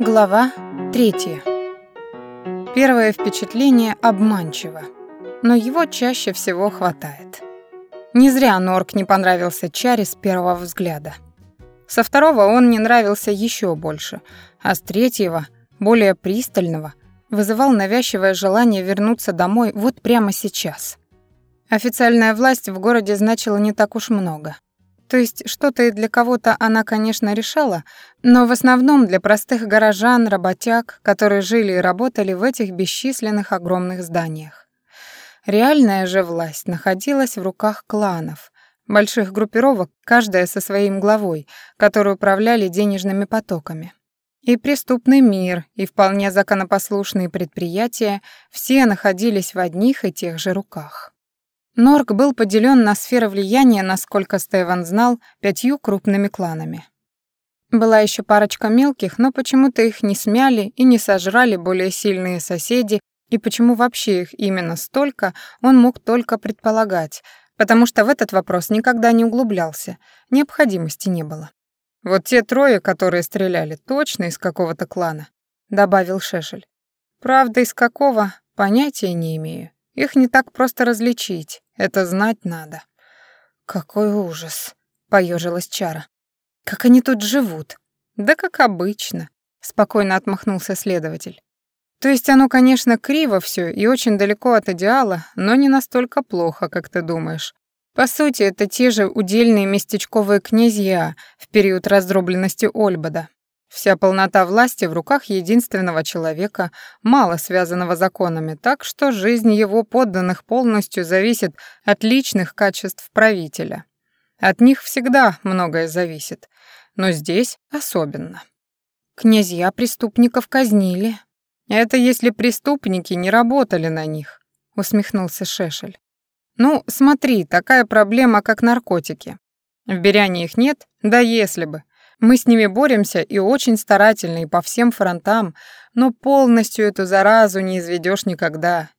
Глава третья. Первое впечатление обманчиво, но его чаще всего хватает. Не зря Норк не понравился Чаре с первого взгляда. Со второго он не нравился еще больше, а с третьего, более пристального, вызывал навязчивое желание вернуться домой вот прямо сейчас. Официальная власть в городе значила не так уж много. То есть что-то и для кого-то она, конечно, решала, но в основном для простых горожан, работяг, которые жили и работали в этих бесчисленных огромных зданиях. Реальная же власть находилась в руках кланов, больших группировок, каждая со своим главой, которые управляли денежными потоками. И преступный мир, и вполне законопослушные предприятия все находились в одних и тех же руках. Норк был поделен на сферы влияния, насколько Стеван знал, пятью крупными кланами. Была еще парочка мелких, но почему-то их не смяли и не сожрали более сильные соседи, и почему вообще их именно столько, он мог только предполагать, потому что в этот вопрос никогда не углублялся, необходимости не было. «Вот те трое, которые стреляли, точно из какого-то клана», — добавил Шешель. «Правда, из какого, понятия не имею. Их не так просто различить, это знать надо. Какой ужас, поежилась Чара. Как они тут живут? Да как обычно, спокойно отмахнулся следователь. То есть оно, конечно, криво все и очень далеко от идеала, но не настолько плохо, как ты думаешь. По сути, это те же удельные местечковые князья в период раздробленности Ольбода. Вся полнота власти в руках единственного человека, мало связанного законами, так что жизнь его подданных полностью зависит от личных качеств правителя. От них всегда многое зависит, но здесь особенно. Князья преступников казнили. Это если преступники не работали на них, усмехнулся Шешель. Ну, смотри, такая проблема, как наркотики. В Беряне их нет, да если бы. Мы с ними боремся и очень старательно, и по всем фронтам, но полностью эту заразу не изведешь никогда.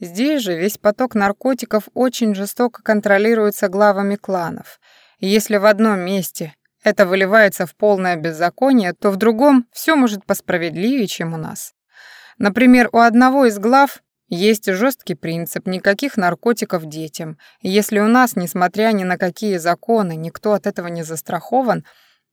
Здесь же весь поток наркотиков очень жестоко контролируется главами кланов. И если в одном месте это выливается в полное беззаконие, то в другом все может посправедливее, чем у нас. Например, у одного из глав есть жесткий принцип никаких наркотиков детям. И если у нас, несмотря ни на какие законы, никто от этого не застрахован,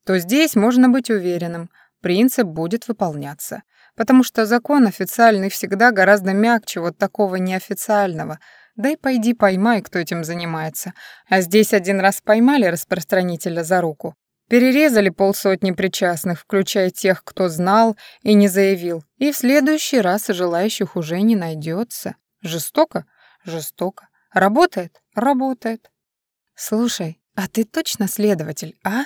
то здесь можно быть уверенным, принцип будет выполняться. Потому что закон официальный всегда гораздо мягче вот такого неофициального. Да и пойди поймай, кто этим занимается. А здесь один раз поймали распространителя за руку. Перерезали полсотни причастных, включая тех, кто знал и не заявил. И в следующий раз желающих уже не найдется. Жестоко? Жестоко. Работает? Работает. Слушай, а ты точно следователь, а?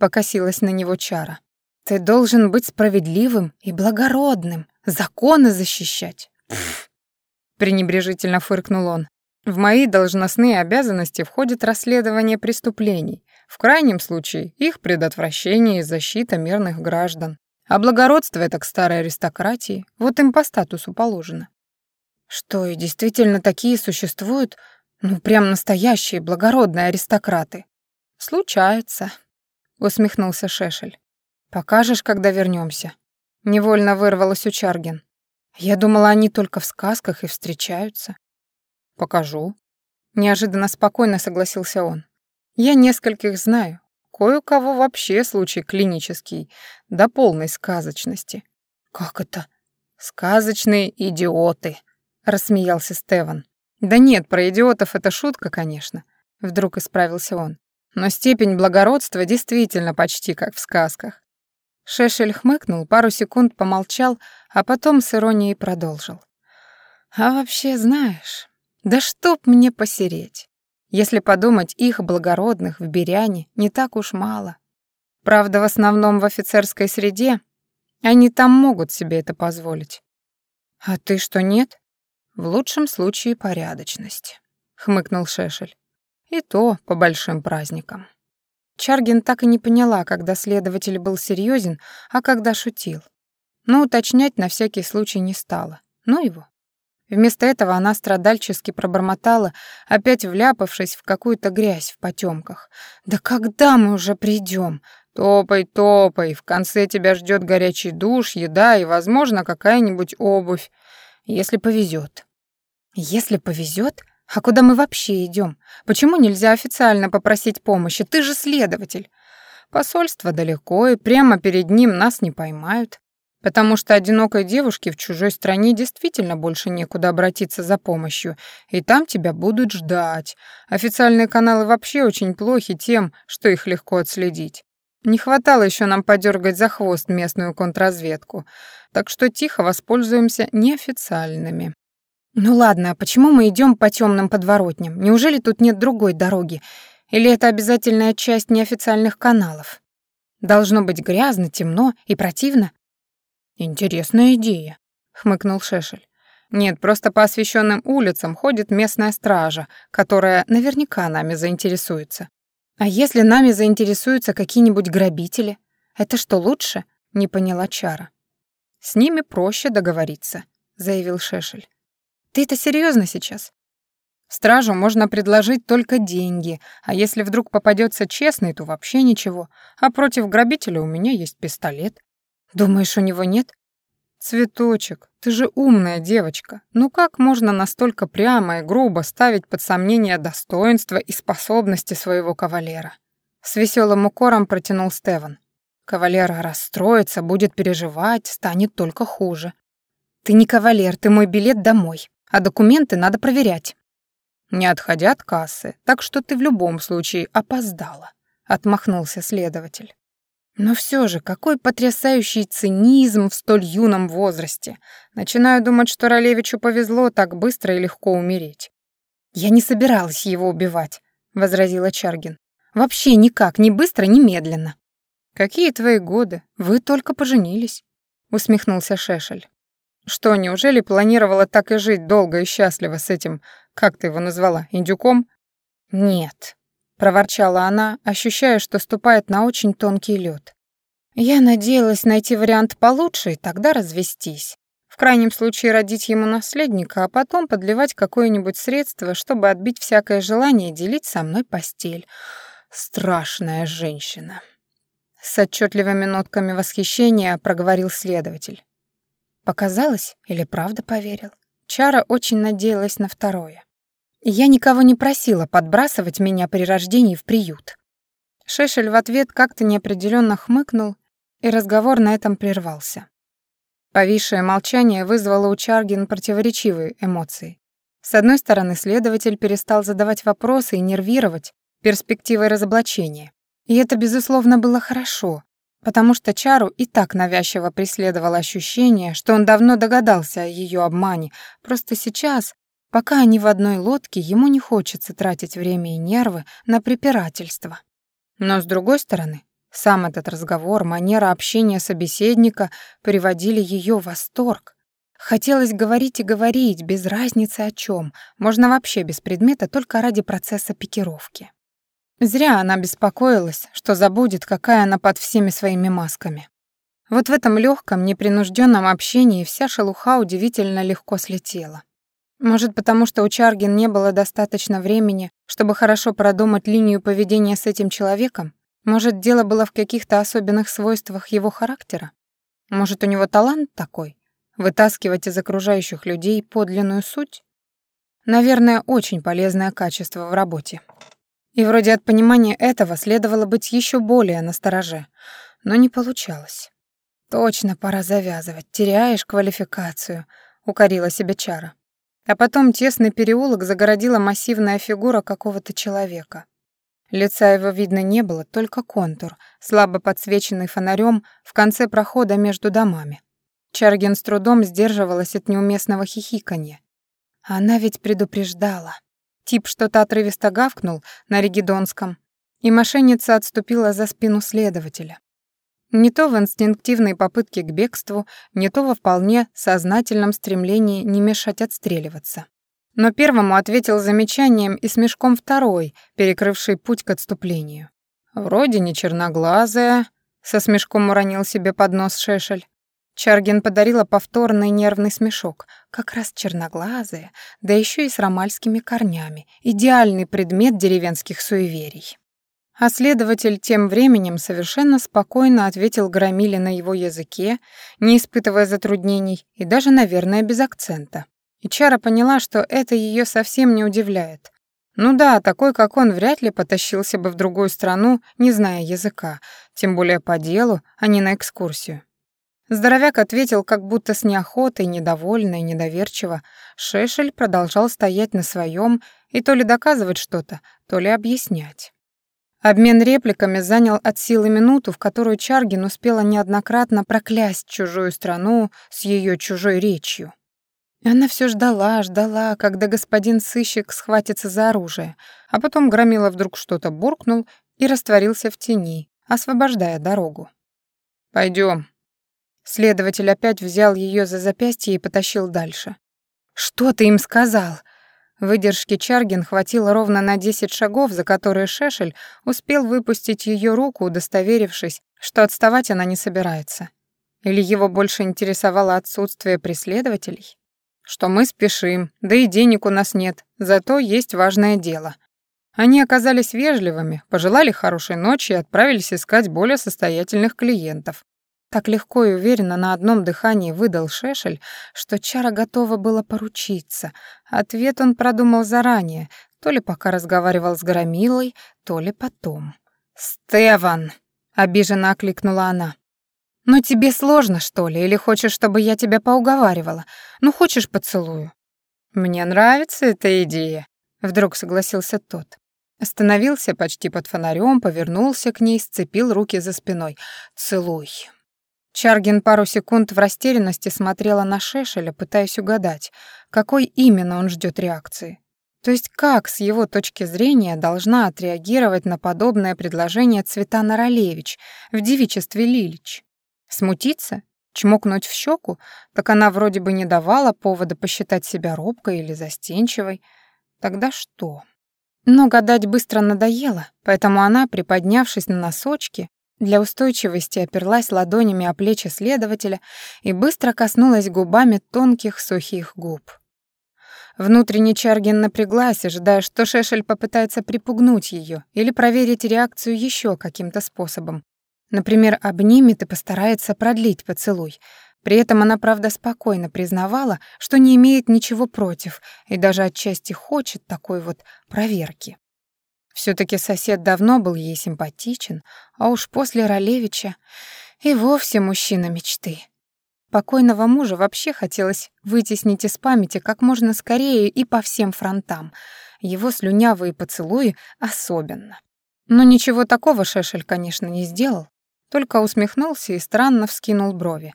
Покосилась на него Чара. Ты должен быть справедливым и благородным, законы защищать. Пф. пренебрежительно фыркнул он. В мои должностные обязанности входит расследование преступлений, в крайнем случае их предотвращение и защита мирных граждан. А благородство — это к старой аристократии, вот им по статусу положено. Что, и действительно такие существуют? Ну, прям настоящие благородные аристократы. Случается, усмехнулся Шешель. Покажешь, когда вернемся. Невольно вырвалось у Чаргин. Я думала, они только в сказках и встречаются. Покажу. Неожиданно спокойно согласился он. Я нескольких знаю. Кое-у-кого вообще случай клинический, до полной сказочности. Как это? Сказочные идиоты, рассмеялся Стеван. Да нет, про идиотов это шутка, конечно, вдруг исправился он. Но степень благородства действительно почти как в сказках. Шешель хмыкнул, пару секунд помолчал, а потом с иронией продолжил. «А вообще, знаешь, да чтоб мне посереть. Если подумать, их благородных в Беряне не так уж мало. Правда, в основном в офицерской среде они там могут себе это позволить. А ты что, нет? В лучшем случае порядочность», — хмыкнул Шешель. И то по большим праздникам. Чаргин так и не поняла, когда следователь был серьезен, а когда шутил. Но уточнять на всякий случай не стала. Ну его. Вместо этого она страдальчески пробормотала, опять вляпавшись в какую-то грязь в потемках. «Да когда мы уже придем? Топай, топай, в конце тебя ждет горячий душ, еда и, возможно, какая-нибудь обувь, если повезет. Если повезет? А куда мы вообще идем? Почему нельзя официально попросить помощи? Ты же следователь. Посольство далеко, и прямо перед ним нас не поймают. Потому что одинокой девушке в чужой стране действительно больше некуда обратиться за помощью, и там тебя будут ждать. Официальные каналы вообще очень плохи тем, что их легко отследить. Не хватало еще нам подергать за хвост местную контрразведку, так что тихо воспользуемся неофициальными. Ну ладно, а почему мы идем по темным подворотням? Неужели тут нет другой дороги? Или это обязательная часть неофициальных каналов? Должно быть грязно, темно и противно. Интересная идея, хмыкнул Шешель. Нет, просто по освещенным улицам ходит местная стража, которая наверняка нами заинтересуется. А если нами заинтересуются какие-нибудь грабители? Это что, лучше? Не поняла Чара. С ними проще договориться, заявил Шешель. Ты это серьезно сейчас? Стражу можно предложить только деньги, а если вдруг попадется честный, то вообще ничего. А против грабителя у меня есть пистолет. Думаешь, у него нет? Цветочек, ты же умная девочка. Ну как можно настолько прямо и грубо ставить под сомнение достоинство и способности своего кавалера? С веселым укором протянул Стеван. Кавалер расстроится, будет переживать, станет только хуже. Ты не кавалер, ты мой билет домой, а документы надо проверять. Не отходя от кассы, так что ты в любом случае опоздала, отмахнулся следователь. Но все же, какой потрясающий цинизм в столь юном возрасте. Начинаю думать, что Ролевичу повезло так быстро и легко умереть. «Я не собиралась его убивать», — возразила Чаргин. «Вообще никак, ни быстро, ни медленно». «Какие твои годы? Вы только поженились», — усмехнулся Шешель. «Что, неужели планировала так и жить долго и счастливо с этим, как ты его назвала, индюком?» «Нет», проворчала она, ощущая, что ступает на очень тонкий лед. Я надеялась найти вариант получше и тогда развестись. В крайнем случае родить ему наследника, а потом подливать какое-нибудь средство, чтобы отбить всякое желание делить со мной постель. Страшная женщина. С отчетливыми нотками восхищения проговорил следователь. Показалось или правда поверил? Чара очень надеялась на второе. Я никого не просила подбрасывать меня при рождении в приют. Шешель в ответ как-то неопределенно хмыкнул, и разговор на этом прервался. Повисшее молчание вызвало у Чаргин противоречивые эмоции. С одной стороны, следователь перестал задавать вопросы и нервировать перспективой разоблачения. И это, безусловно, было хорошо, потому что Чару и так навязчиво преследовало ощущение, что он давно догадался о ее обмане, просто сейчас, Пока они в одной лодке, ему не хочется тратить время и нервы на препирательство. Но с другой стороны, сам этот разговор, манера общения собеседника приводили ее в восторг. Хотелось говорить и говорить, без разницы о чем, можно вообще без предмета, только ради процесса пикировки. Зря она беспокоилась, что забудет, какая она под всеми своими масками. Вот в этом легком, непринужденном общении вся шелуха удивительно легко слетела. Может, потому что у Чаргин не было достаточно времени, чтобы хорошо продумать линию поведения с этим человеком? Может, дело было в каких-то особенных свойствах его характера? Может, у него талант такой? Вытаскивать из окружающих людей подлинную суть? Наверное, очень полезное качество в работе. И вроде от понимания этого следовало быть еще более настороже, но не получалось. «Точно пора завязывать, теряешь квалификацию», — укорила себя Чара. А потом тесный переулок загородила массивная фигура какого-то человека. Лица его видно не было, только контур, слабо подсвеченный фонарем в конце прохода между домами. Чаргин с трудом сдерживалась от неуместного хихиканья. Она ведь предупреждала. Тип что-то отрывисто гавкнул на ригидонском, и мошенница отступила за спину следователя. Не то в инстинктивной попытке к бегству, не то во вполне сознательном стремлении не мешать отстреливаться. Но первому ответил замечанием и смешком второй, перекрывший путь к отступлению. «Вроде не черноглазая», — со смешком уронил себе под нос Шешель. Чаргин подарила повторный нервный смешок. Как раз черноглазая, да еще и с ромальскими корнями. Идеальный предмет деревенских суеверий. А следователь тем временем совершенно спокойно ответил Громиле на его языке, не испытывая затруднений и даже, наверное, без акцента. И Чара поняла, что это ее совсем не удивляет. Ну да, такой, как он, вряд ли потащился бы в другую страну, не зная языка, тем более по делу, а не на экскурсию. Здоровяк ответил как будто с неохотой, недовольно и недоверчиво. Шешель продолжал стоять на своем и то ли доказывать что-то, то ли объяснять. Обмен репликами занял от силы минуту, в которую Чаргин успела неоднократно проклясть чужую страну с ее чужой речью. Она все ждала, ждала, когда господин сыщик схватится за оружие, а потом Громила вдруг что-то буркнул и растворился в тени, освобождая дорогу. Пойдем. Следователь опять взял ее за запястье и потащил дальше. «Что ты им сказал?» Выдержки Чаргин хватило ровно на десять шагов, за которые Шешель успел выпустить ее руку, удостоверившись, что отставать она не собирается. Или его больше интересовало отсутствие преследователей? Что мы спешим, да и денег у нас нет, зато есть важное дело. Они оказались вежливыми, пожелали хорошей ночи и отправились искать более состоятельных клиентов. Так легко и уверенно на одном дыхании выдал Шешель, что Чара готова была поручиться. Ответ он продумал заранее, то ли пока разговаривал с Громилой, то ли потом. «Стеван!» — обиженно окликнула она. «Ну тебе сложно, что ли, или хочешь, чтобы я тебя поуговаривала? Ну хочешь поцелую?» «Мне нравится эта идея», — вдруг согласился тот. Остановился почти под фонарем, повернулся к ней, сцепил руки за спиной. «Целуй». Чаргин пару секунд в растерянности смотрела на Шешеля, пытаясь угадать, какой именно он ждет реакции. То есть как, с его точки зрения, должна отреагировать на подобное предложение Цветана Ролевич в девичестве Лилич? Смутиться? Чмокнуть в щеку? Так она вроде бы не давала повода посчитать себя робкой или застенчивой. Тогда что? Но гадать быстро надоело, поэтому она, приподнявшись на носочки, для устойчивости оперлась ладонями о плечи следователя и быстро коснулась губами тонких сухих губ. Внутренне Чаргин напряглась, ожидая, что Шешель попытается припугнуть ее или проверить реакцию еще каким-то способом. Например, обнимет и постарается продлить поцелуй. При этом она, правда, спокойно признавала, что не имеет ничего против и даже отчасти хочет такой вот проверки все таки сосед давно был ей симпатичен, а уж после Ролевича и вовсе мужчина мечты. Покойного мужа вообще хотелось вытеснить из памяти как можно скорее и по всем фронтам. Его слюнявые поцелуи особенно. Но ничего такого Шешель, конечно, не сделал, только усмехнулся и странно вскинул брови.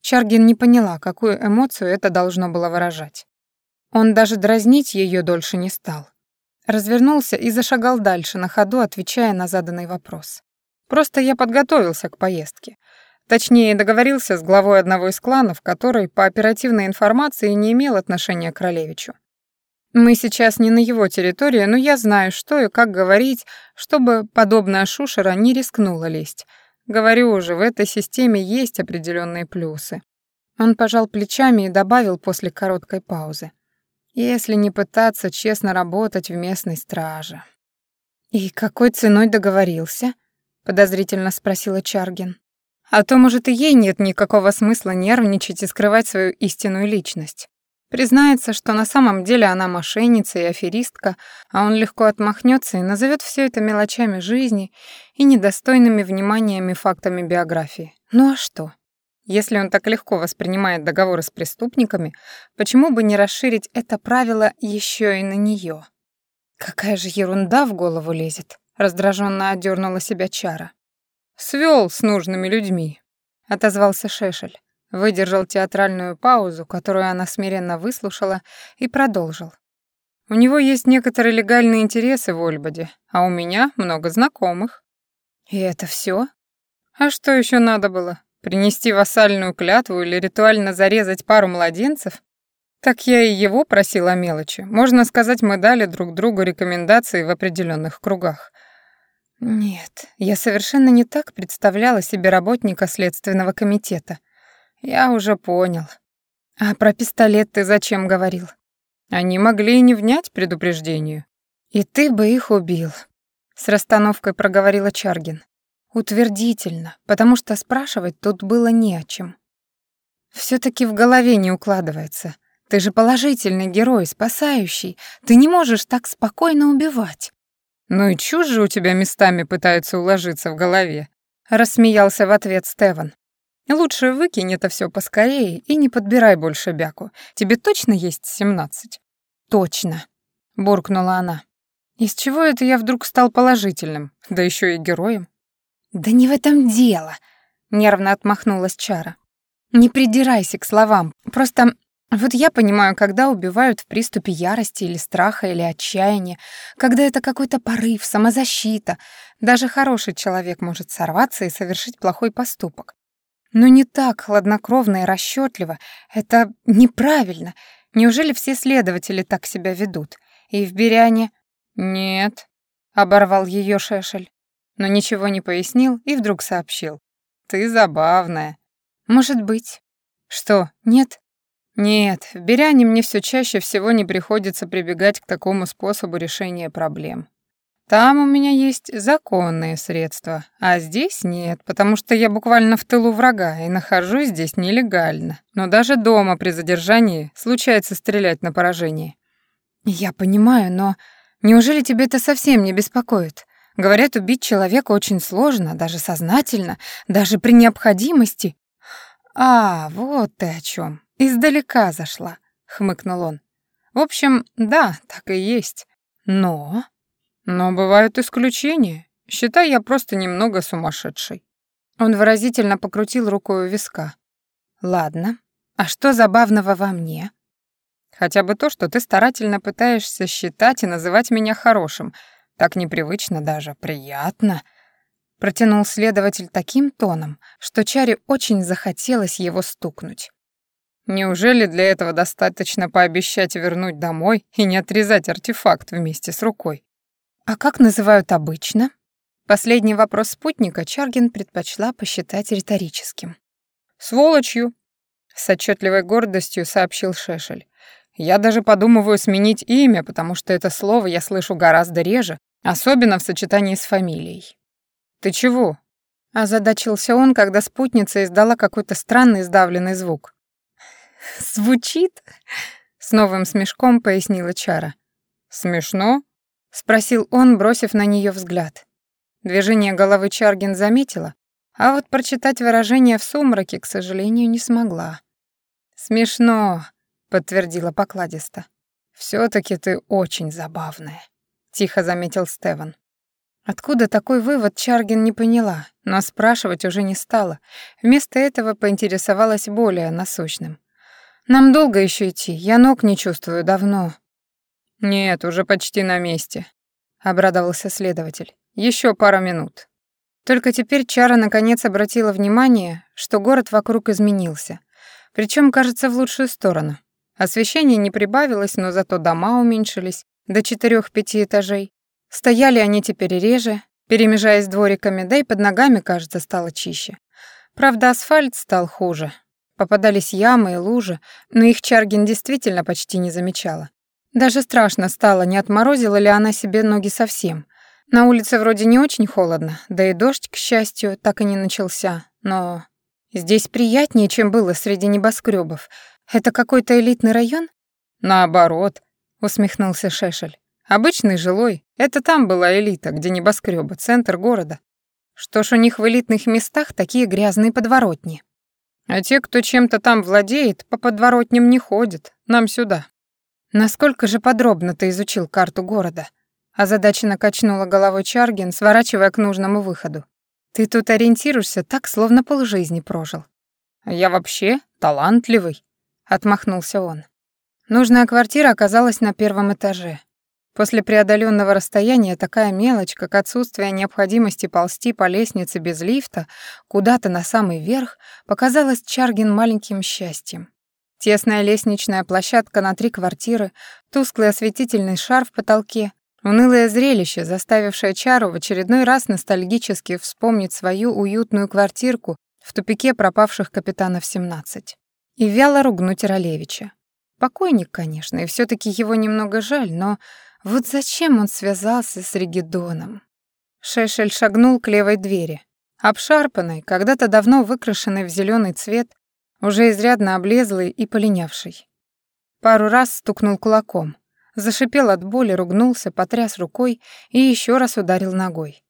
Чаргин не поняла, какую эмоцию это должно было выражать. Он даже дразнить ее дольше не стал. Развернулся и зашагал дальше, на ходу отвечая на заданный вопрос. Просто я подготовился к поездке. Точнее, договорился с главой одного из кланов, который, по оперативной информации, не имел отношения к Королевичу. Мы сейчас не на его территории, но я знаю, что и как говорить, чтобы подобная шушера не рискнула лезть. Говорю уже, в этой системе есть определенные плюсы. Он пожал плечами и добавил после короткой паузы если не пытаться честно работать в местной страже. «И какой ценой договорился?» — подозрительно спросила Чаргин. «А то, может, и ей нет никакого смысла нервничать и скрывать свою истинную личность. Признается, что на самом деле она мошенница и аферистка, а он легко отмахнется и назовет все это мелочами жизни и недостойными вниманиями фактами биографии. Ну а что? Если он так легко воспринимает договоры с преступниками, почему бы не расширить это правило еще и на нее? Какая же ерунда в голову лезет, раздраженно отдернула себя Чара. Свел с нужными людьми, отозвался Шешель, выдержал театральную паузу, которую она смиренно выслушала, и продолжил. У него есть некоторые легальные интересы в Ольбоде, а у меня много знакомых. И это все? А что еще надо было? Принести вассальную клятву или ритуально зарезать пару младенцев? Так я и его просил о мелочи. Можно сказать, мы дали друг другу рекомендации в определенных кругах. Нет, я совершенно не так представляла себе работника следственного комитета. Я уже понял. А про пистолет ты зачем говорил? Они могли и не внять предупреждению. И ты бы их убил. С расстановкой проговорила Чаргин. Утвердительно, потому что спрашивать тут было не о чем. все таки в голове не укладывается. Ты же положительный герой, спасающий. Ты не можешь так спокойно убивать. Ну и чушь же у тебя местами пытаются уложиться в голове. Рассмеялся в ответ Стеван. Лучше выкинь это все поскорее и не подбирай больше бяку. Тебе точно есть семнадцать? Точно, буркнула она. Из чего это я вдруг стал положительным, да еще и героем? Да не в этом дело, нервно отмахнулась Чара. Не придирайся к словам. Просто вот я понимаю, когда убивают в приступе ярости или страха или отчаяния, когда это какой-то порыв, самозащита. Даже хороший человек может сорваться и совершить плохой поступок. Но не так хладнокровно и расчетливо. Это неправильно. Неужели все следователи так себя ведут? И в Беряне... Нет, оборвал ее Шешель. Но ничего не пояснил и вдруг сообщил. Ты забавная. Может быть. Что, нет? Нет, в Беряне мне все чаще всего не приходится прибегать к такому способу решения проблем. Там у меня есть законные средства, а здесь нет, потому что я буквально в тылу врага и нахожусь здесь нелегально. Но даже дома при задержании случается стрелять на поражение. Я понимаю, но неужели тебе это совсем не беспокоит? Говорят, убить человека очень сложно, даже сознательно, даже при необходимости. А, вот ты о чем. «Издалека зашла», — хмыкнул он. «В общем, да, так и есть. Но...» «Но бывают исключения. Считай, я просто немного сумасшедший». Он выразительно покрутил рукой у виска. «Ладно. А что забавного во мне?» «Хотя бы то, что ты старательно пытаешься считать и называть меня хорошим. Так непривычно даже. Приятно». Протянул следователь таким тоном, что Чаре очень захотелось его стукнуть. Неужели для этого достаточно пообещать вернуть домой и не отрезать артефакт вместе с рукой? А как называют обычно? Последний вопрос спутника Чаргин предпочла посчитать риторическим. «Сволочью», — с отчетливой гордостью сообщил Шешель. «Я даже подумываю сменить имя, потому что это слово я слышу гораздо реже, особенно в сочетании с фамилией». «Ты чего?» — озадачился он, когда спутница издала какой-то странный сдавленный звук. «Звучит?» — с новым смешком пояснила Чара. «Смешно?» — спросил он, бросив на нее взгляд. Движение головы Чаргин заметила, а вот прочитать выражение в сумраке, к сожалению, не смогла. «Смешно», — подтвердила покладисто. все таки ты очень забавная», — тихо заметил Стеван. Откуда такой вывод Чаргин не поняла, но спрашивать уже не стала. Вместо этого поинтересовалась более насущным. Нам долго еще идти, я ног не чувствую давно. Нет, уже почти на месте, обрадовался следователь. Еще пара минут. Только теперь Чара наконец обратила внимание, что город вокруг изменился. Причем, кажется, в лучшую сторону. Освещение не прибавилось, но зато дома уменьшились до четырех-пяти этажей. Стояли они теперь реже, перемежаясь двориками, да и под ногами, кажется, стало чище. Правда, асфальт стал хуже, Попадались ямы и лужи, но их Чаргин действительно почти не замечала. Даже страшно стало, не отморозила ли она себе ноги совсем. На улице вроде не очень холодно, да и дождь, к счастью, так и не начался. Но здесь приятнее, чем было среди небоскребов. Это какой-то элитный район? Наоборот, усмехнулся Шешель. Обычный жилой. Это там была элита, где небоскребы, центр города. Что ж у них в элитных местах такие грязные подворотни? А те, кто чем-то там владеет, по подворотням не ходят. Нам сюда. Насколько же подробно ты изучил карту города? Озадаченно качнула головой Чаргин, сворачивая к нужному выходу. Ты тут ориентируешься так, словно полжизни прожил. Я вообще талантливый, отмахнулся он. Нужная квартира оказалась на первом этаже. После преодоленного расстояния такая мелочь, как отсутствие необходимости ползти по лестнице без лифта куда-то на самый верх, показалась Чаргин маленьким счастьем. Тесная лестничная площадка на три квартиры, тусклый осветительный шар в потолке, унылое зрелище, заставившее Чару в очередной раз ностальгически вспомнить свою уютную квартирку в тупике пропавших капитанов 17. И вяло ругнуть Ролевича. Покойник, конечно, и все таки его немного жаль, но вот зачем он связался с Ригедоном? Шешель шагнул к левой двери. Обшарпанной, когда-то давно выкрашенной в зеленый цвет, уже изрядно облезлый и полинявший. Пару раз стукнул кулаком, зашипел от боли, ругнулся, потряс рукой и еще раз ударил ногой.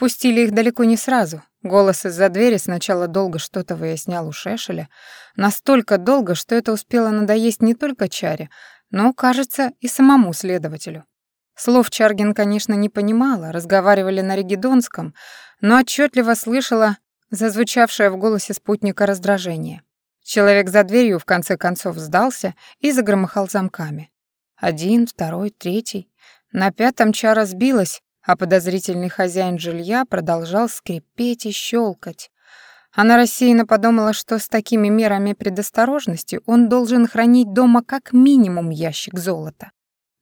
Впустили их далеко не сразу. Голос из-за двери сначала долго что-то выяснял у Шешеля, настолько долго, что это успело надоесть не только Чаре, но, кажется, и самому следователю. Слов Чаргин, конечно, не понимала, разговаривали на регидонском, но отчетливо слышала зазвучавшее в голосе спутника раздражение. Человек за дверью в конце концов сдался и загромыхал замками. Один, второй, третий. На пятом чара сбилась, а подозрительный хозяин жилья продолжал скрипеть и щелкать. Она рассеянно подумала, что с такими мерами предосторожности он должен хранить дома как минимум ящик золота.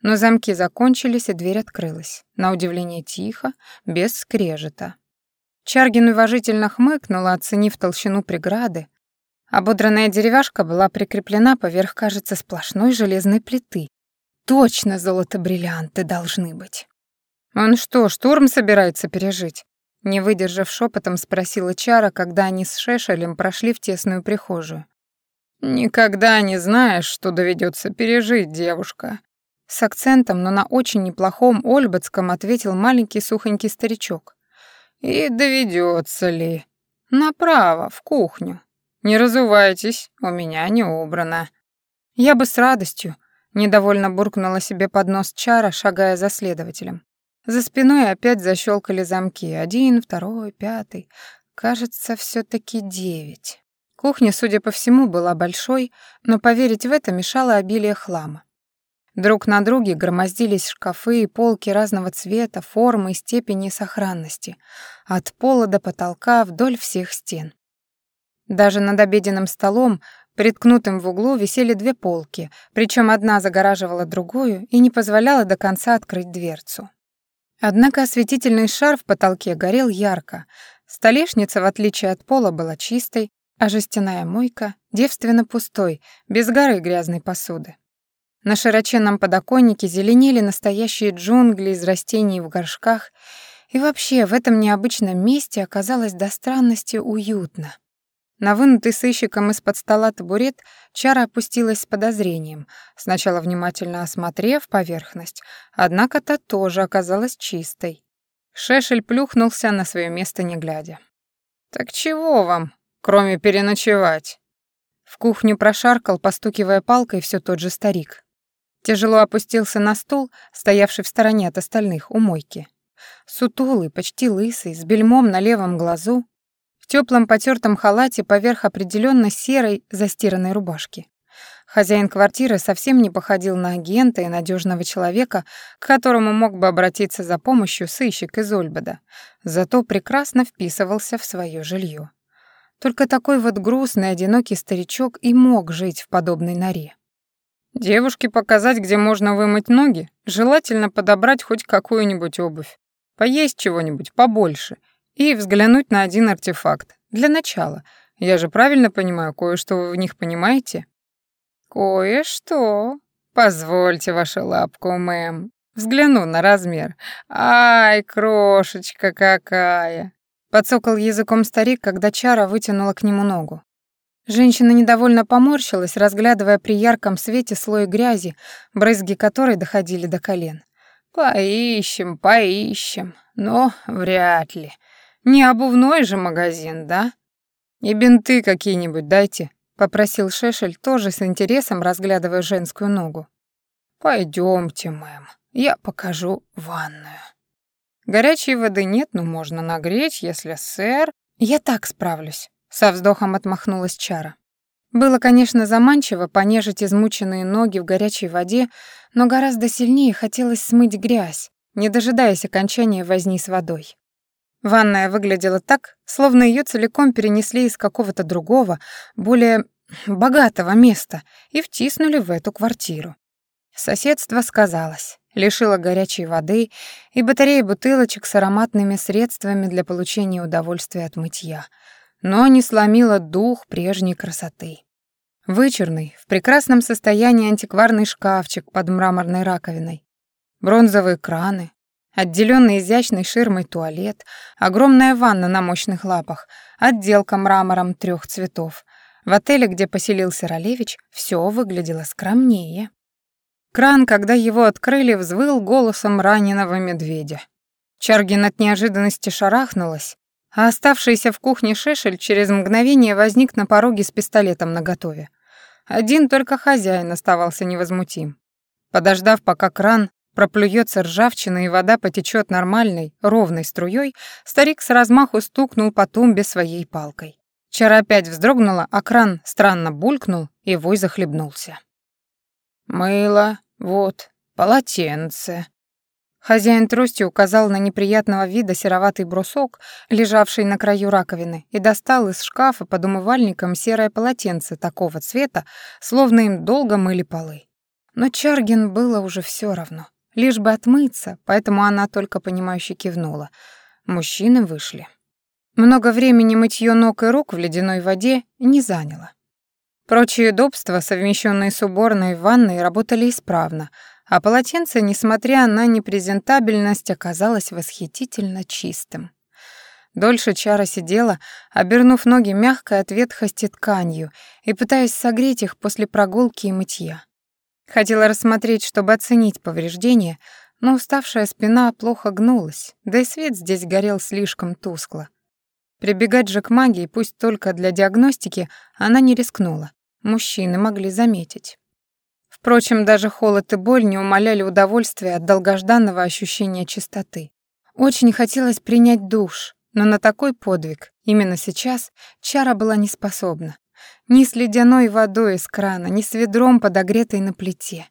Но замки закончились, и дверь открылась. На удивление тихо, без скрежета. Чаргин уважительно хмыкнула, оценив толщину преграды. Ободранная деревяшка была прикреплена поверх, кажется, сплошной железной плиты. Точно золото-бриллианты должны быть. «Он что, штурм собирается пережить?» Не выдержав шепотом, спросила Чара, когда они с Шешелем прошли в тесную прихожую. «Никогда не знаешь, что доведется пережить, девушка». С акцентом, но на очень неплохом ольбатском ответил маленький сухонький старичок. «И доведется ли?» «Направо, в кухню. Не разувайтесь, у меня не убрано». «Я бы с радостью», — недовольно буркнула себе под нос Чара, шагая за следователем. За спиной опять защелкали замки. Один, второй, пятый. Кажется, все таки девять. Кухня, судя по всему, была большой, но поверить в это мешало обилие хлама. Друг на друге громоздились шкафы и полки разного цвета, формы и степени сохранности, от пола до потолка вдоль всех стен. Даже над обеденным столом, приткнутым в углу, висели две полки, причем одна загораживала другую и не позволяла до конца открыть дверцу. Однако осветительный шар в потолке горел ярко. Столешница, в отличие от пола, была чистой, а жестяная мойка девственно пустой, без горы грязной посуды. На широченном подоконнике зеленели настоящие джунгли из растений в горшках, и вообще в этом необычном месте оказалось до странности уютно. На вынутый сыщиком из-под стола табурет Чара опустилась с подозрением, сначала внимательно осмотрев поверхность, однако та тоже оказалась чистой. Шешель плюхнулся на свое место не глядя. «Так чего вам, кроме переночевать?» В кухню прошаркал, постукивая палкой, все тот же старик. Тяжело опустился на стул, стоявший в стороне от остальных, у мойки. Сутулый, почти лысый, с бельмом на левом глазу, теплом потертом халате поверх определенно серой застиранной рубашки. Хозяин квартиры совсем не походил на агента и надежного человека, к которому мог бы обратиться за помощью сыщик из Ольбада, зато прекрасно вписывался в свое жилье. Только такой вот грустный, одинокий старичок и мог жить в подобной норе. Девушке показать, где можно вымыть ноги, желательно подобрать хоть какую-нибудь обувь, поесть чего-нибудь побольше и взглянуть на один артефакт. Для начала. Я же правильно понимаю, кое-что вы в них понимаете? Кое-что. Позвольте вашу лапку, мэм. Взгляну на размер. Ай, крошечка какая. Подсокал языком старик, когда Чара вытянула к нему ногу. Женщина недовольно поморщилась, разглядывая при ярком свете слой грязи, брызги которой доходили до колен. «Поищем, поищем, но вряд ли. Не обувной же магазин, да? И бинты какие-нибудь дайте, попросил Шешель, тоже с интересом разглядывая женскую ногу. Пойдемте, мэм, я покажу ванную. Горячей воды нет, но можно нагреть, если сэр... Я так справлюсь, со вздохом отмахнулась Чара. Было, конечно, заманчиво понежить измученные ноги в горячей воде, но гораздо сильнее хотелось смыть грязь, не дожидаясь окончания возни с водой. Ванная выглядела так, словно ее целиком перенесли из какого-то другого, более богатого места и втиснули в эту квартиру. Соседство сказалось, лишило горячей воды и батареи бутылочек с ароматными средствами для получения удовольствия от мытья, но не сломило дух прежней красоты. Вычурный, в прекрасном состоянии антикварный шкафчик под мраморной раковиной, бронзовые краны, Отделенный изящной ширмой туалет, огромная ванна на мощных лапах, отделка мрамором трех цветов. В отеле, где поселился Ролевич, все выглядело скромнее. Кран, когда его открыли, взвыл голосом раненого медведя. Чаргин от неожиданности шарахнулась, а оставшийся в кухне Шешель через мгновение возник на пороге с пистолетом наготове. Один только хозяин оставался невозмутим. Подождав, пока кран проплюется ржавчина и вода потечет нормальной, ровной струей, старик с размаху стукнул по тумбе своей палкой. Чара опять вздрогнула, а кран странно булькнул, и вой захлебнулся. «Мыло, вот, полотенце». Хозяин тростью указал на неприятного вида сероватый брусок, лежавший на краю раковины, и достал из шкафа под умывальником серое полотенце такого цвета, словно им долго мыли полы. Но Чаргин было уже все равно, лишь бы отмыться, поэтому она только понимающе кивнула. Мужчины вышли. Много времени мытье ног и рук в ледяной воде не заняло. Прочие удобства, совмещенные с уборной и ванной, работали исправно, а полотенце, несмотря на непрезентабельность, оказалось восхитительно чистым. Дольше Чара сидела, обернув ноги мягкой от ветхости тканью и пытаясь согреть их после прогулки и мытья. Хотела рассмотреть, чтобы оценить повреждения, но уставшая спина плохо гнулась, да и свет здесь горел слишком тускло. Прибегать же к магии, пусть только для диагностики, она не рискнула мужчины могли заметить. Впрочем, даже холод и боль не умаляли удовольствия от долгожданного ощущения чистоты. Очень хотелось принять душ, но на такой подвиг именно сейчас Чара была не способна. Ни с ледяной водой из крана, ни с ведром, подогретой на плите.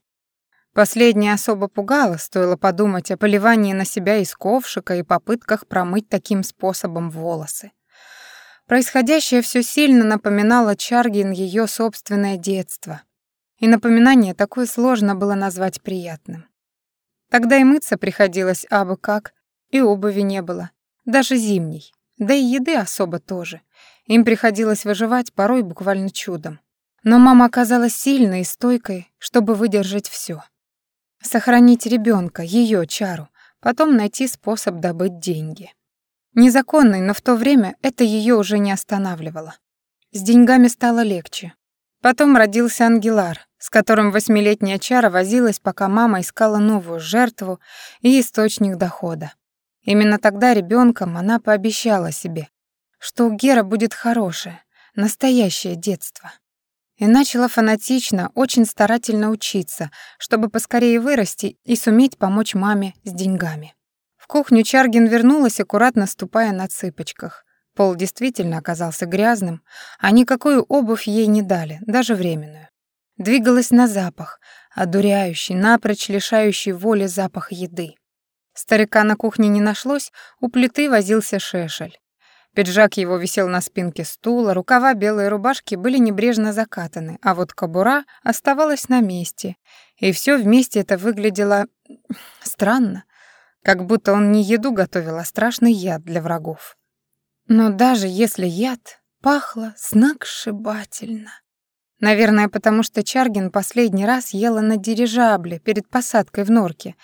Последнее особо пугало, стоило подумать о поливании на себя из ковшика и попытках промыть таким способом волосы. Происходящее все сильно напоминало Чаргин ее собственное детство. И напоминание такое сложно было назвать приятным. Тогда и мыться приходилось абы как, и обуви не было, даже зимней, да и еды особо тоже. Им приходилось выживать порой буквально чудом. Но мама оказалась сильной и стойкой, чтобы выдержать все. Сохранить ребенка, ее чару, потом найти способ добыть деньги. Незаконной, но в то время это ее уже не останавливало. С деньгами стало легче. Потом родился Ангелар, с которым восьмилетняя Чара возилась, пока мама искала новую жертву и источник дохода. Именно тогда ребенком она пообещала себе, что у Гера будет хорошее, настоящее детство. И начала фанатично, очень старательно учиться, чтобы поскорее вырасти и суметь помочь маме с деньгами. В кухню Чаргин вернулась, аккуратно ступая на цыпочках. Пол действительно оказался грязным, а никакую обувь ей не дали, даже временную. Двигалась на запах, одуряющий, напрочь лишающий воли запах еды. Старика на кухне не нашлось, у плиты возился шешель. Пиджак его висел на спинке стула, рукава белой рубашки были небрежно закатаны, а вот кобура оставалась на месте. И все вместе это выглядело странно как будто он не еду готовил, а страшный яд для врагов. Но даже если яд, пахло сногсшибательно. Наверное, потому что Чаргин последний раз ела на дирижабле перед посадкой в норке,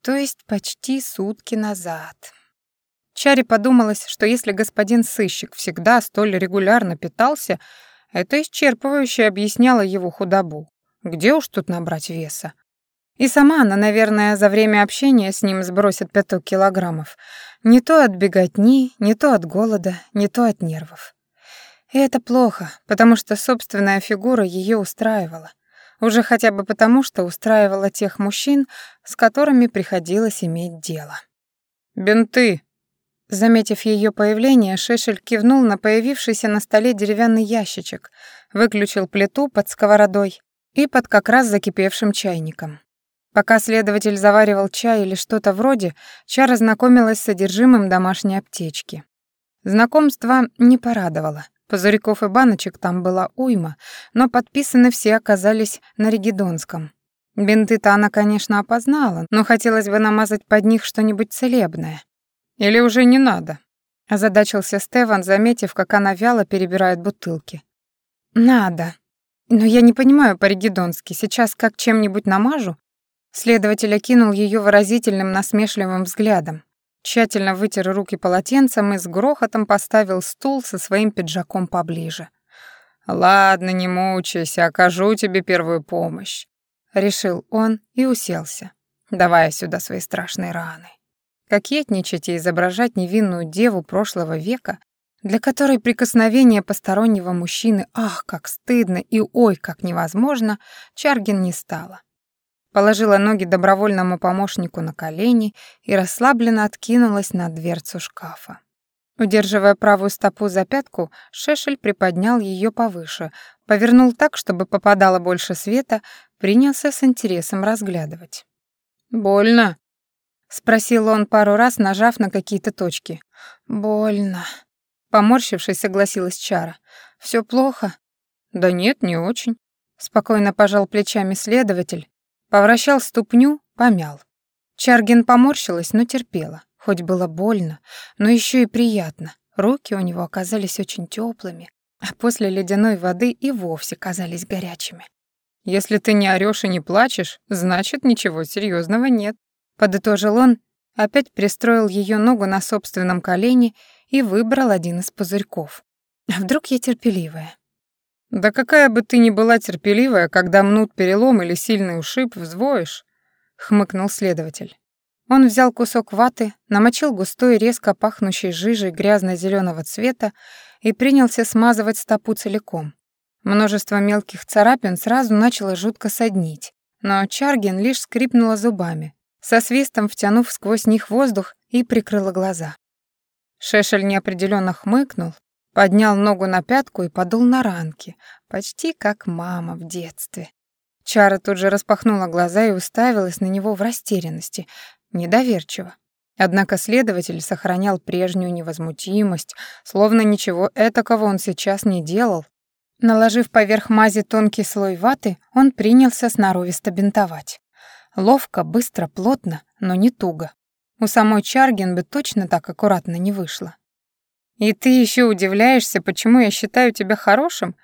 то есть почти сутки назад. Чаре подумалось, что если господин сыщик всегда столь регулярно питался, это исчерпывающе объясняло его худобу. Где уж тут набрать веса? И сама она, наверное, за время общения с ним сбросит пяток килограммов. Не то от беготни, не то от голода, не то от нервов. И это плохо, потому что собственная фигура ее устраивала. Уже хотя бы потому, что устраивала тех мужчин, с которыми приходилось иметь дело. «Бинты!» Заметив ее появление, Шешель кивнул на появившийся на столе деревянный ящичек, выключил плиту под сковородой и под как раз закипевшим чайником. Пока следователь заваривал чай или что-то вроде, Чара знакомилась с содержимым домашней аптечки. Знакомство не порадовало. Пузырьков и баночек там была уйма, но подписаны все оказались на ригидонском. Бинты-то она, конечно, опознала, но хотелось бы намазать под них что-нибудь целебное. «Или уже не надо?» — озадачился Стефан, заметив, как она вяло перебирает бутылки. «Надо. Но я не понимаю по-ригидонски. Сейчас как чем-нибудь намажу, Следователь окинул ее выразительным насмешливым взглядом, тщательно вытер руки полотенцем и с грохотом поставил стул со своим пиджаком поближе. «Ладно, не мучайся, окажу тебе первую помощь», — решил он и уселся, давая сюда свои страшные раны. Кокетничать и изображать невинную деву прошлого века, для которой прикосновение постороннего мужчины «ах, как стыдно» и «ой, как невозможно», Чаргин не стала. Положила ноги добровольному помощнику на колени и расслабленно откинулась на дверцу шкафа. Удерживая правую стопу за пятку, Шешель приподнял ее повыше, повернул так, чтобы попадало больше света, принялся с интересом разглядывать. «Больно?» — спросил он пару раз, нажав на какие-то точки. «Больно», — поморщившись, согласилась Чара. Все плохо?» «Да нет, не очень», — спокойно пожал плечами следователь, повращал ступню, помял. Чаргин поморщилась, но терпела. Хоть было больно, но еще и приятно. Руки у него оказались очень теплыми, а после ледяной воды и вовсе казались горячими. «Если ты не орешь и не плачешь, значит, ничего серьезного нет», — подытожил он, опять пристроил ее ногу на собственном колене и выбрал один из пузырьков. «А вдруг я терпеливая?» «Да какая бы ты ни была терпеливая, когда мнут перелом или сильный ушиб, взвоишь», — хмыкнул следователь. Он взял кусок ваты, намочил густой, резко пахнущей жижей грязно зеленого цвета и принялся смазывать стопу целиком. Множество мелких царапин сразу начало жутко соднить, но Чаргин лишь скрипнула зубами, со свистом втянув сквозь них воздух и прикрыла глаза. Шешель неопределенно хмыкнул, поднял ногу на пятку и подул на ранки, почти как мама в детстве. Чара тут же распахнула глаза и уставилась на него в растерянности, недоверчиво. Однако следователь сохранял прежнюю невозмутимость, словно ничего этакого он сейчас не делал. Наложив поверх мази тонкий слой ваты, он принялся сноровисто бинтовать. Ловко, быстро, плотно, но не туго. У самой Чаргин бы точно так аккуратно не вышло. «И ты еще удивляешься, почему я считаю тебя хорошим?»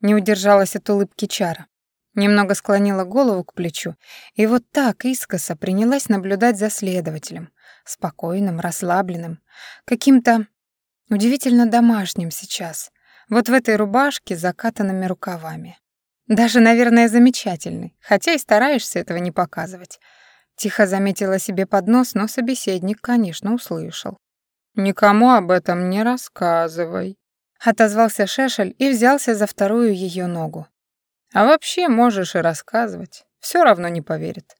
Не удержалась от улыбки Чара. Немного склонила голову к плечу и вот так искоса принялась наблюдать за следователем, спокойным, расслабленным, каким-то удивительно домашним сейчас, вот в этой рубашке с закатанными рукавами. Даже, наверное, замечательный, хотя и стараешься этого не показывать. Тихо заметила себе под нос, но собеседник, конечно, услышал. «Никому об этом не рассказывай», — отозвался Шешель и взялся за вторую ее ногу. А вообще можешь и рассказывать, все равно не поверит.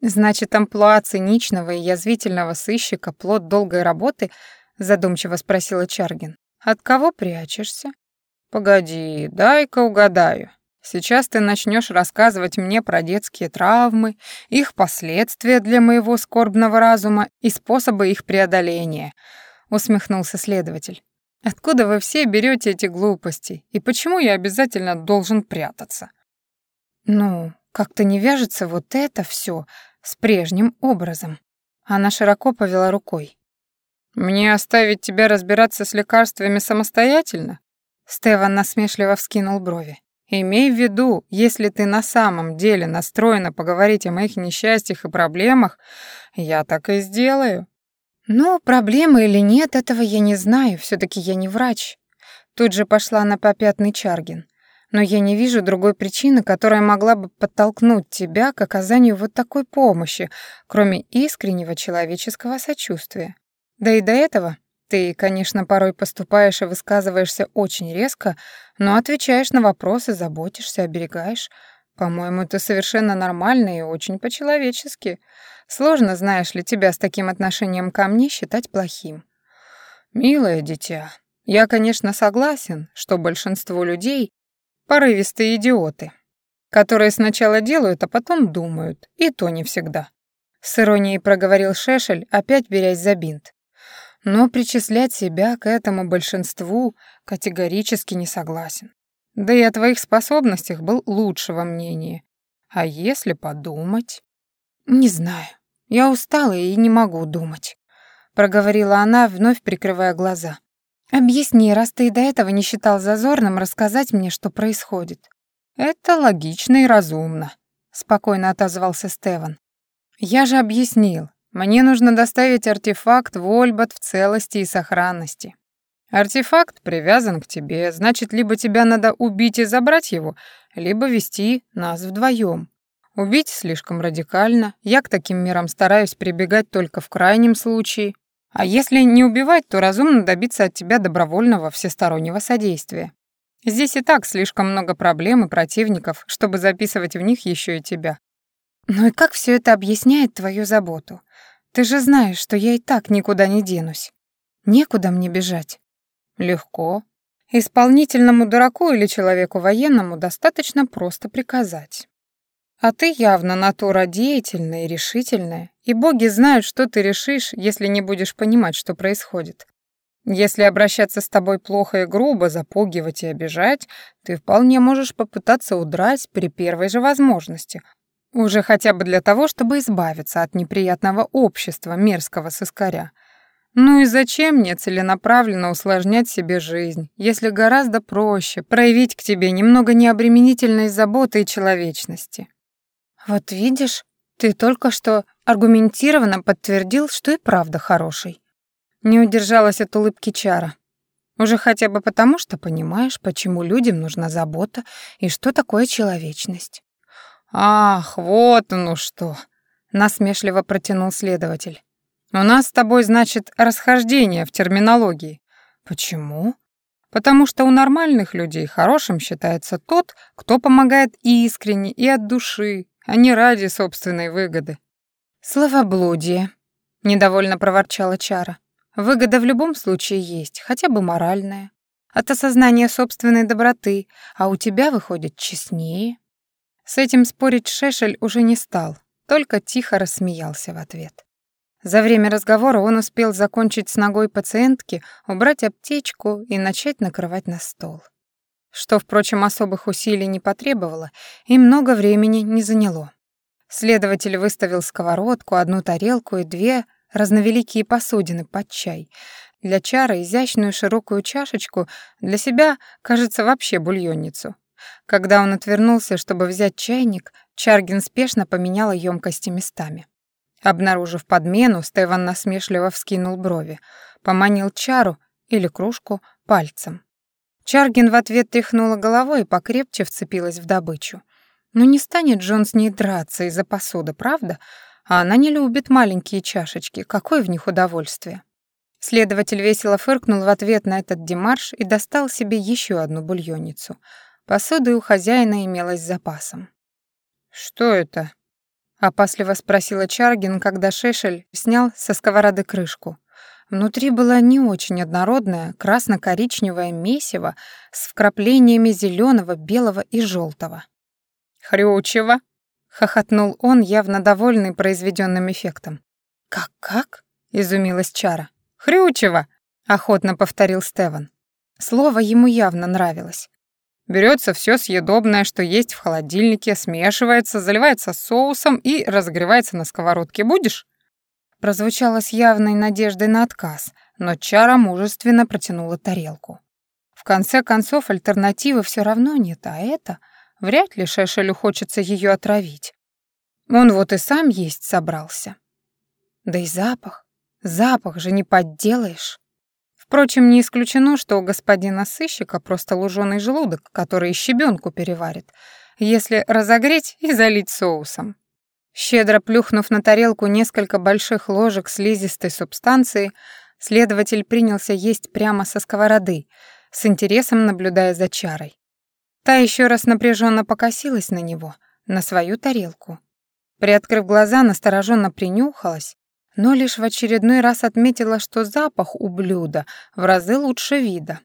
Значит, амплуа циничного и язвительного сыщика плод долгой работы, задумчиво спросила Чаргин. От кого прячешься? Погоди, дай-ка угадаю. Сейчас ты начнешь рассказывать мне про детские травмы, их последствия для моего скорбного разума и способы их преодоления, усмехнулся следователь. Откуда вы все берете эти глупости? И почему я обязательно должен прятаться? Ну, как-то не вяжется вот это все с прежним образом. Она широко повела рукой. Мне оставить тебя разбираться с лекарствами самостоятельно? Стеван насмешливо вскинул брови. Имей в виду, если ты на самом деле настроена поговорить о моих несчастьях и проблемах, я так и сделаю. Ну, проблемы или нет, этого я не знаю, все таки я не врач. Тут же пошла на попятный Чаргин. Но я не вижу другой причины, которая могла бы подтолкнуть тебя к оказанию вот такой помощи, кроме искреннего человеческого сочувствия. Да и до этого ты, конечно, порой поступаешь и высказываешься очень резко, но отвечаешь на вопросы, заботишься, оберегаешь. По-моему, это совершенно нормально и очень по-человечески. Сложно, знаешь ли, тебя с таким отношением ко мне считать плохим. Милое дитя, я, конечно, согласен, что большинство людей — порывистые идиоты, которые сначала делают, а потом думают, и то не всегда. С иронией проговорил Шешель, опять берясь за бинт. Но причислять себя к этому большинству категорически не согласен. Да и о твоих способностях был лучшего мнения. А если подумать? Не знаю. Я устала и не могу думать, проговорила она, вновь прикрывая глаза. Объясни, раз ты и до этого не считал зазорным рассказать мне, что происходит. Это логично и разумно, спокойно отозвался Стеван. Я же объяснил, мне нужно доставить артефакт в Ольбат в целости и сохранности. Артефакт привязан к тебе, значит, либо тебя надо убить и забрать его, либо вести нас вдвоем. Убить слишком радикально, я к таким мерам стараюсь прибегать только в крайнем случае. А если не убивать, то разумно добиться от тебя добровольного всестороннего содействия. Здесь и так слишком много проблем и противников, чтобы записывать в них еще и тебя. Ну и как все это объясняет твою заботу? Ты же знаешь, что я и так никуда не денусь. Некуда мне бежать. Легко. Исполнительному дураку или человеку военному достаточно просто приказать. А ты явно натура деятельная и решительная, и боги знают, что ты решишь, если не будешь понимать, что происходит. Если обращаться с тобой плохо и грубо, запугивать и обижать, ты вполне можешь попытаться удрать при первой же возможности, уже хотя бы для того, чтобы избавиться от неприятного общества мерзкого сыскаря. Ну и зачем мне целенаправленно усложнять себе жизнь, если гораздо проще проявить к тебе немного необременительной заботы и человечности? Вот видишь, ты только что аргументированно подтвердил, что и правда хороший. Не удержалась от улыбки Чара. Уже хотя бы потому, что понимаешь, почему людям нужна забота и что такое человечность. «Ах, вот оно что!» — насмешливо протянул следователь. «У нас с тобой, значит, расхождение в терминологии. Почему?» Потому что у нормальных людей хорошим считается тот, кто помогает искренне и от души, а не ради собственной выгоды. «Словоблудие», — недовольно проворчала Чара. Выгода в любом случае есть, хотя бы моральная. От осознания собственной доброты, а у тебя выходит честнее. С этим спорить Шешель уже не стал, только тихо рассмеялся в ответ. За время разговора он успел закончить с ногой пациентки, убрать аптечку и начать накрывать на стол. Что, впрочем, особых усилий не потребовало и много времени не заняло. Следователь выставил сковородку, одну тарелку и две разновеликие посудины под чай. Для чара изящную широкую чашечку, для себя, кажется, вообще бульонницу. Когда он отвернулся, чтобы взять чайник, Чаргин спешно поменял емкости местами. Обнаружив подмену, Стеван насмешливо вскинул брови, поманил чару или кружку пальцем. Чаргин в ответ тряхнула головой и покрепче вцепилась в добычу. Ну не станет Джон с ней драться из-за посуды, правда? А она не любит маленькие чашечки. Какое в них удовольствие? Следователь весело фыркнул в ответ на этот демарш и достал себе еще одну бульонницу. Посуда у хозяина имелась с запасом. «Что это?» — опасливо спросила Чаргин, когда Шешель снял со сковороды крышку. Внутри было не очень однородное красно-коричневое месиво с вкраплениями зеленого, белого и желтого. «Хрючево!» хохотнул он, явно довольный произведенным эффектом. Как-как? изумилась Чара. Хрючево, охотно повторил Стеван. Слово ему явно нравилось. Берется все съедобное, что есть в холодильнике, смешивается, заливается соусом и разогревается на сковородке. Будешь? Прозвучало с явной надеждой на отказ, но Чара мужественно протянула тарелку. В конце концов, альтернативы все равно нет, а это Вряд ли Шешелю хочется ее отравить. Он вот и сам есть собрался. Да и запах. Запах же не подделаешь. Впрочем, не исключено, что у господина сыщика просто луженый желудок, который щебенку переварит, если разогреть и залить соусом. Щедро плюхнув на тарелку несколько больших ложек слизистой субстанции, следователь принялся есть прямо со сковороды, с интересом наблюдая за чарой. Та еще раз напряженно покосилась на него, на свою тарелку. Приоткрыв глаза, настороженно принюхалась, но лишь в очередной раз отметила, что запах у блюда в разы лучше вида.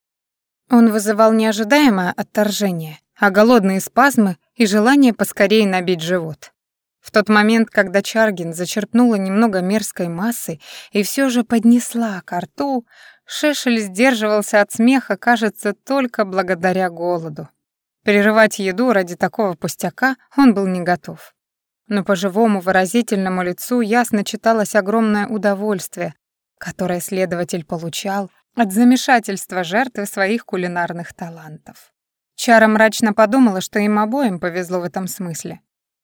Он вызывал не ожидаемое отторжение, а голодные спазмы и желание поскорее набить живот. В тот момент, когда Чаргин зачерпнула немного мерзкой массы и все же поднесла ко рту, Шешель сдерживался от смеха, кажется, только благодаря голоду. Перерывать еду ради такого пустяка он был не готов. Но по живому выразительному лицу ясно читалось огромное удовольствие, которое следователь получал от замешательства жертвы своих кулинарных талантов. Чара мрачно подумала, что им обоим повезло в этом смысле.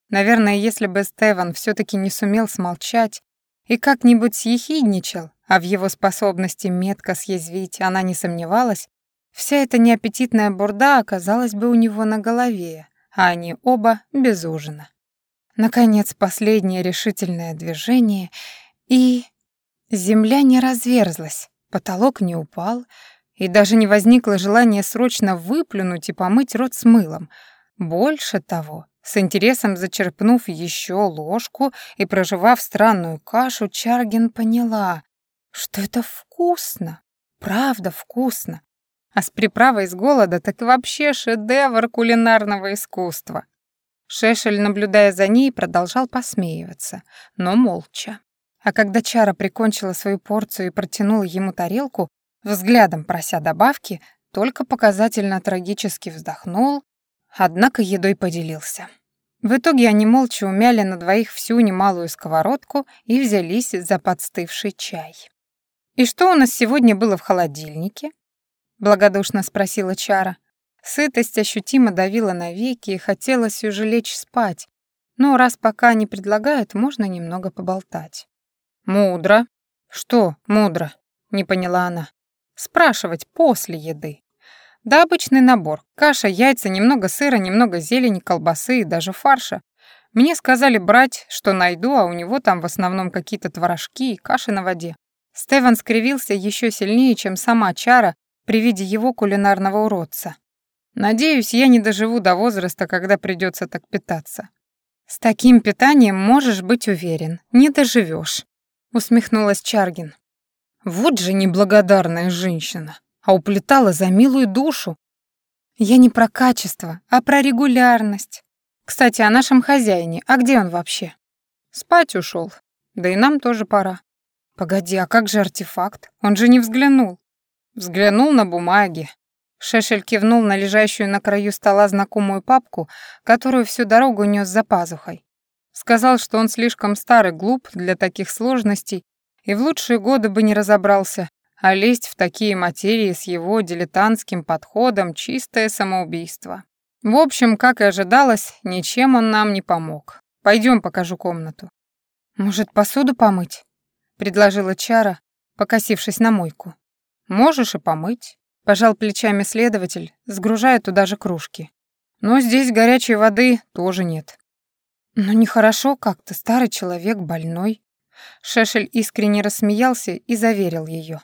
Наверное, если бы Стеван все таки не сумел смолчать и как-нибудь съехидничал, а в его способности метко съязвить она не сомневалась, вся эта неаппетитная бурда оказалась бы у него на голове, а они оба без ужина. Наконец, последнее решительное движение, и... Земля не разверзлась, потолок не упал, и даже не возникло желания срочно выплюнуть и помыть рот с мылом. Больше того, с интересом зачерпнув еще ложку и проживав странную кашу, Чаргин поняла, что это вкусно, правда вкусно. А с приправой из голода так вообще шедевр кулинарного искусства. Шешель, наблюдая за ней, продолжал посмеиваться, но молча. А когда Чара прикончила свою порцию и протянула ему тарелку, взглядом прося добавки, только показательно трагически вздохнул, однако едой поделился. В итоге они молча умяли на двоих всю немалую сковородку и взялись за подстывший чай. «И что у нас сегодня было в холодильнике?» — благодушно спросила Чара. Сытость ощутимо давила на веки, и хотелось уже лечь спать, но раз пока не предлагают, можно немного поболтать. «Мудро». «Что мудро?» — не поняла она. «Спрашивать после еды». Да обычный набор. Каша, яйца, немного сыра, немного зелени, колбасы и даже фарша. Мне сказали брать, что найду, а у него там в основном какие-то творожки и каши на воде. Стеван скривился еще сильнее, чем сама Чара при виде его кулинарного уродца. Надеюсь, я не доживу до возраста, когда придется так питаться. С таким питанием можешь быть уверен, не доживешь, усмехнулась Чаргин. Вот же неблагодарная женщина а уплетала за милую душу. Я не про качество, а про регулярность. Кстати, о нашем хозяине, а где он вообще? Спать ушел. Да и нам тоже пора. Погоди, а как же артефакт? Он же не взглянул. Взглянул на бумаги. Шешель кивнул на лежащую на краю стола знакомую папку, которую всю дорогу нес за пазухой. Сказал, что он слишком старый, глуп для таких сложностей и в лучшие годы бы не разобрался, а лезть в такие материи с его дилетантским подходом — чистое самоубийство. В общем, как и ожидалось, ничем он нам не помог. Пойдем, покажу комнату. «Может, посуду помыть?» — предложила Чара, покосившись на мойку. «Можешь и помыть», — пожал плечами следователь, сгружая туда же кружки. «Но здесь горячей воды тоже нет». «Ну нехорошо как-то, старый человек, больной». Шешель искренне рассмеялся и заверил ее.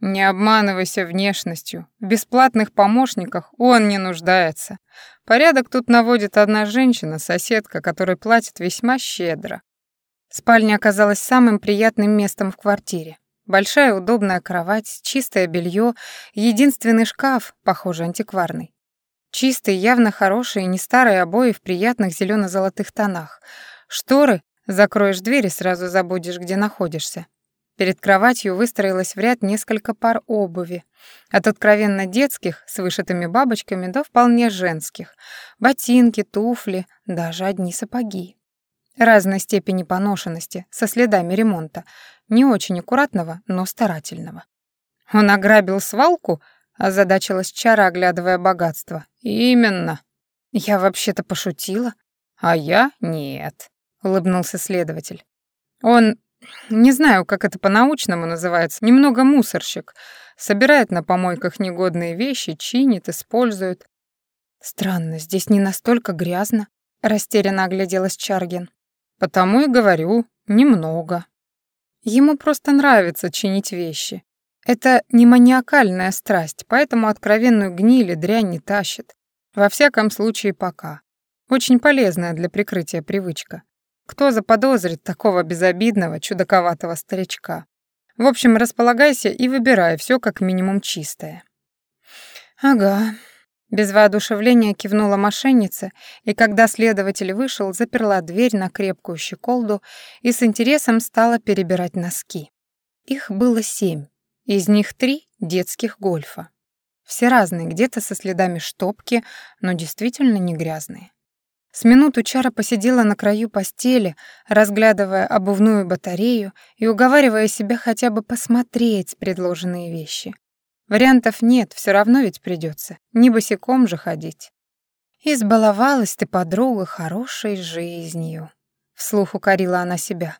Не обманывайся внешностью. В бесплатных помощниках он не нуждается. Порядок тут наводит одна женщина, соседка, которая платит весьма щедро. Спальня оказалась самым приятным местом в квартире. Большая удобная кровать, чистое белье, единственный шкаф, похоже, антикварный. Чистые, явно хорошие, не старые обои в приятных зелено золотых тонах. Шторы, закроешь дверь и сразу забудешь, где находишься. Перед кроватью выстроилось в ряд несколько пар обуви. От откровенно детских, с вышитыми бабочками, до вполне женских. Ботинки, туфли, даже одни сапоги. Разной степени поношенности, со следами ремонта. Не очень аккуратного, но старательного. «Он ограбил свалку?» — озадачилась Чара, оглядывая богатство. «Именно». «Я вообще-то пошутила». «А я нет», — улыбнулся следователь. «Он не знаю, как это по-научному называется, немного мусорщик. Собирает на помойках негодные вещи, чинит, использует. Странно, здесь не настолько грязно, растерянно огляделась Чаргин. Потому и говорю, немного. Ему просто нравится чинить вещи. Это не маниакальная страсть, поэтому откровенную гниль и дрянь не тащит. Во всяком случае, пока. Очень полезная для прикрытия привычка. Кто заподозрит такого безобидного, чудаковатого старичка? В общем, располагайся и выбирай все как минимум чистое. Ага. Без воодушевления кивнула мошенница, и когда следователь вышел, заперла дверь на крепкую щеколду и с интересом стала перебирать носки. Их было семь, из них три детских гольфа. Все разные, где-то со следами штопки, но действительно не грязные. С минуту Чара посидела на краю постели, разглядывая обувную батарею и уговаривая себя хотя бы посмотреть предложенные вещи. Вариантов нет, все равно ведь придется, не босиком же ходить. «Избаловалась ты, подруга, хорошей жизнью», — вслух укорила она себя.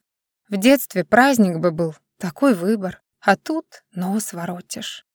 «В детстве праздник бы был, такой выбор, а тут нос воротишь».